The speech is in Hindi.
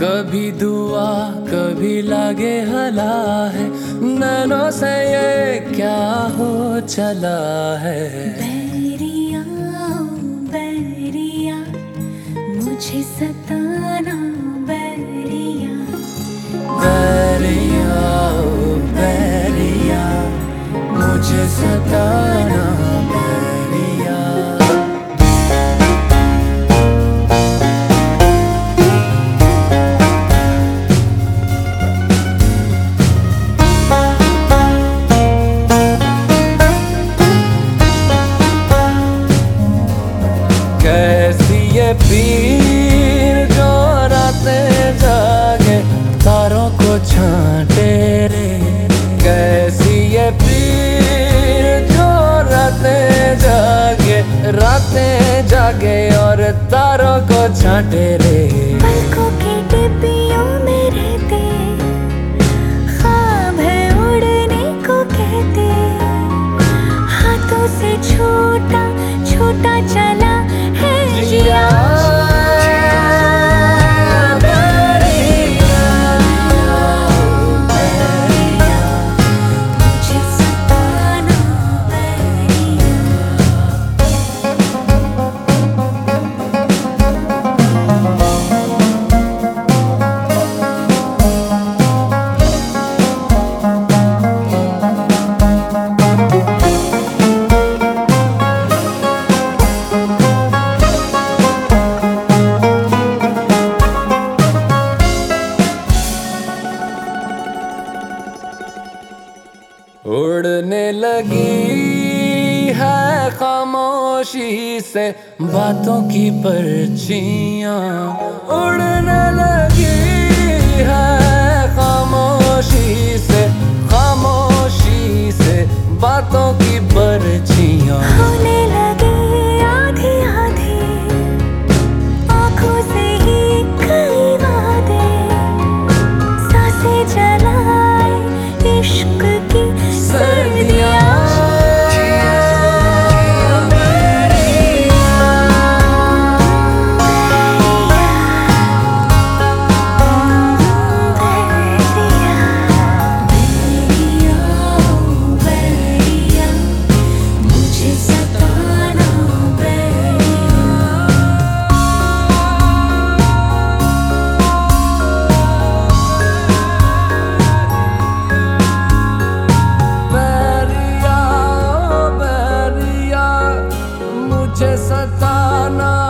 कभी दुआ, कभी लागे हला है। नैनों से ये क्या हो चला है? बैरिया बैरिया, मुझे सताना तारों को लगी है खामोशी से बातों की पर्चियाँ उड़ने लगी है। ओ बैरिया मुझे सताना